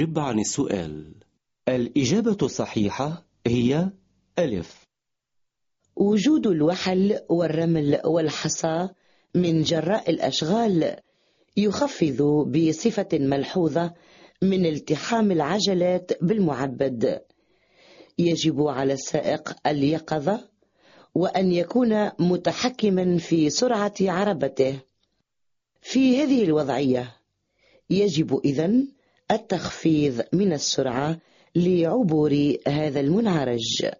جب عن السؤال. الإجابة الصحيحة هي ألف. وجود الوحل والرمل والحصى من جراء الأشغال يخفض بصفة ملحوظة من التحام العجلات بالمعبد. يجب على السائق اليقظة وأن يكون متحكما في سرعة عربته. في هذه الوضعية يجب إذن التخفيض من السرعة لعبور هذا المنعرج.